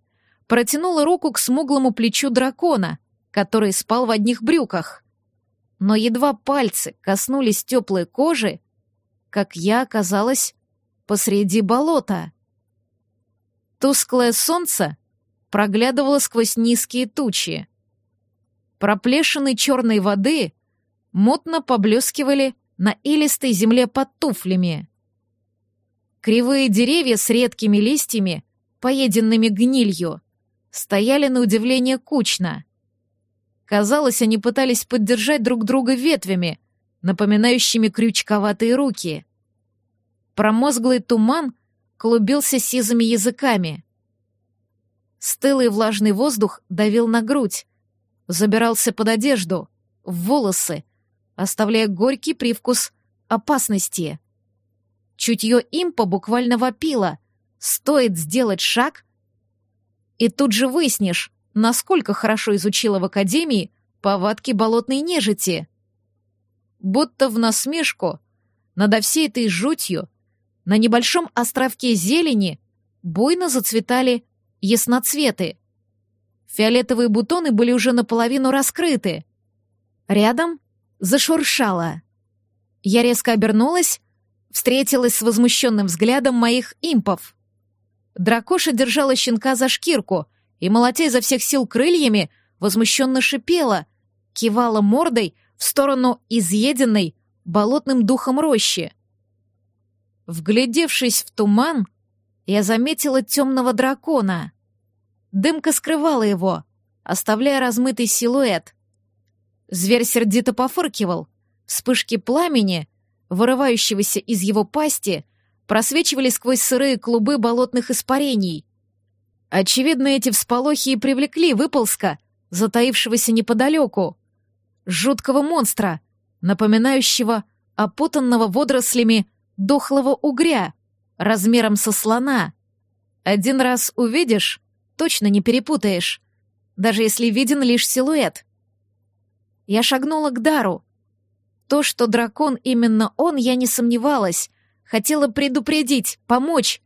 Протянула руку к смуглому плечу дракона, который спал в одних брюках. Но едва пальцы коснулись теплой кожи, как я оказалась посреди болота. Тусклое солнце проглядывало сквозь низкие тучи. Проплешины черной воды мутно поблескивали на илистой земле под туфлями. Кривые деревья с редкими листьями, поеденными гнилью, стояли на удивление кучно. Казалось, они пытались поддержать друг друга ветвями, напоминающими крючковатые руки. Промозглый туман клубился сизыми языками. Стылый влажный воздух давил на грудь, забирался под одежду, в волосы, оставляя горький привкус опасности. Чутье импа буквально вопило. Стоит сделать шаг, и тут же выяснишь, насколько хорошо изучила в академии повадки болотной нежити. Будто в насмешку надо всей этой жутью на небольшом островке зелени буйно зацветали ясноцветы. Фиолетовые бутоны были уже наполовину раскрыты. Рядом зашуршало. Я резко обернулась, встретилась с возмущенным взглядом моих импов. Дракоша держала щенка за шкирку и, молотя изо всех сил крыльями, возмущенно шипела, кивала мордой в сторону изъеденной болотным духом рощи. Вглядевшись в туман, я заметила темного дракона. Дымка скрывала его, оставляя размытый силуэт. Зверь сердито пофыркивал. Вспышки пламени, вырывающегося из его пасти, просвечивали сквозь сырые клубы болотных испарений. Очевидно, эти всполохи и привлекли выползка, затаившегося неподалеку. Жуткого монстра, напоминающего опутанного водорослями дохлого угря, размером со слона. Один раз увидишь, точно не перепутаешь, даже если виден лишь силуэт. Я шагнула к Дару. То, что дракон именно он, я не сомневалась, Хотела предупредить, помочь.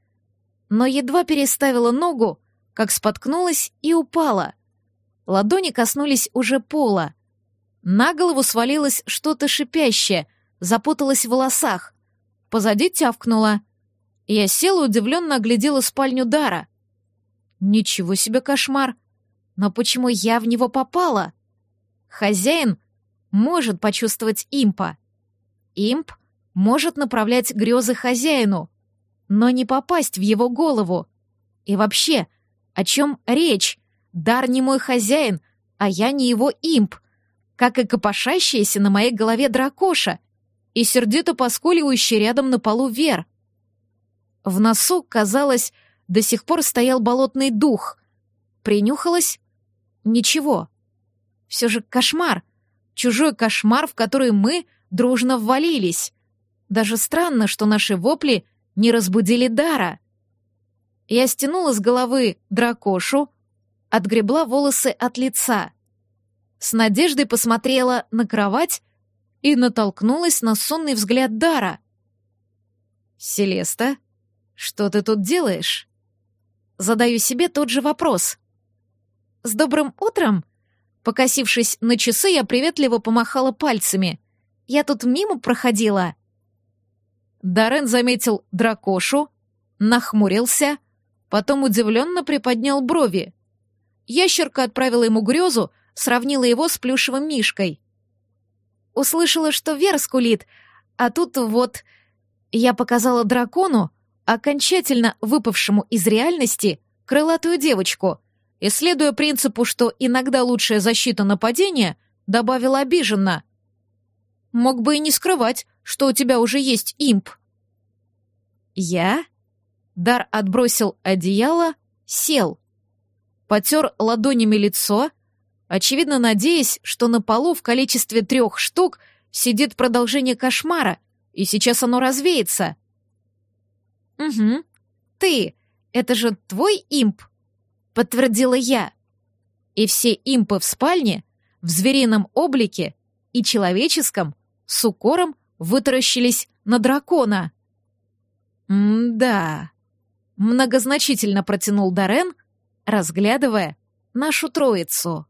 Но едва переставила ногу, как споткнулась и упала. Ладони коснулись уже пола. На голову свалилось что-то шипящее, запуталось в волосах. Позади тявкнула. Я села, удивленно оглядела спальню Дара. Ничего себе кошмар! Но почему я в него попала? Хозяин может почувствовать импа. Имп может направлять грезы хозяину, но не попасть в его голову. И вообще, о чем речь? Дар не мой хозяин, а я не его имп, как и копошащаяся на моей голове дракоша и сердито поскуливающий рядом на полу Вер. В носу, казалось, до сих пор стоял болотный дух. Принюхалась? Ничего. Все же кошмар. Чужой кошмар, в который мы дружно ввалились. Даже странно, что наши вопли не разбудили Дара. Я стянула с головы дракошу, отгребла волосы от лица. С надеждой посмотрела на кровать и натолкнулась на сонный взгляд Дара. «Селеста, что ты тут делаешь?» Задаю себе тот же вопрос. «С добрым утром?» Покосившись на часы, я приветливо помахала пальцами. «Я тут мимо проходила». Дарен заметил дракошу, нахмурился, потом удивленно приподнял брови. Ящерка отправила ему грезу, сравнила его с плюшевым мишкой. Услышала, что Вер скулит, а тут вот... Я показала дракону, окончательно выпавшему из реальности, крылатую девочку, и, следуя принципу, что иногда лучшая защита нападения, добавила обиженно. «Мог бы и не скрывать, что у тебя уже есть имп». «Я?» Дар отбросил одеяло, сел. Потер ладонями лицо, очевидно надеясь, что на полу в количестве трех штук сидит продолжение кошмара, и сейчас оно развеется. «Угу. Ты. Это же твой имп?» — подтвердила я. И все импы в спальне, в зверином облике и человеческом, с укором вытаращились на дракона. «М-да», — многозначительно протянул Дорен, разглядывая нашу троицу.